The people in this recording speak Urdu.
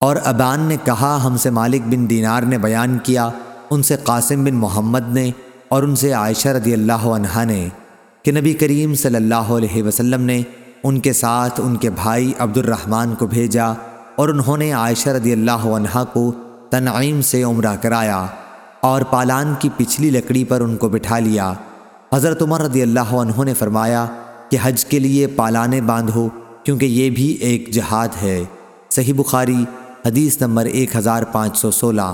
اور ابان نے کہا، ہم سے مالک بن دینار نے بیان کیا، ان سے قاسم بن محمد نے اور ان سے عائشہ رضی اللہ عنہ نے کہ نبی کریم صلی اللہ علیہ وسلم نے ان کے ساتھ ان کے بھائی عبد الرحمن کو بھیجا اور انہوں نے عائشہ رضی اللہ عنہ کو تنعیم سے عمرہ کرایا اور پالان کی پچھلی لکڑی پر ان کو بٹھا لیا۔ حضرت عمر رضی اللہ عنہ نے فرمایا کہ حج کے لیے پالانے باندھو کیونکہ یہ بھی ایک جہاد ہے۔ صحیح بخاری حدیث نمبر ایک ہزار پانچ سو سولہ